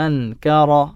أنكر